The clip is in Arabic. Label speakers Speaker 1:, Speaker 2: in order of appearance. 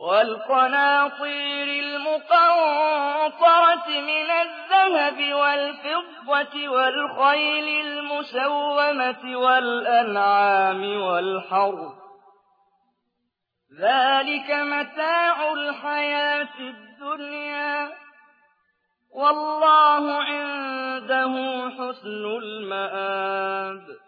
Speaker 1: والقناطير المقنطرة من الذهب والفضة والخيل المسومة والأنعام والحر ذلك متاع الحياة الدنيا. والله عنده حسن المآب.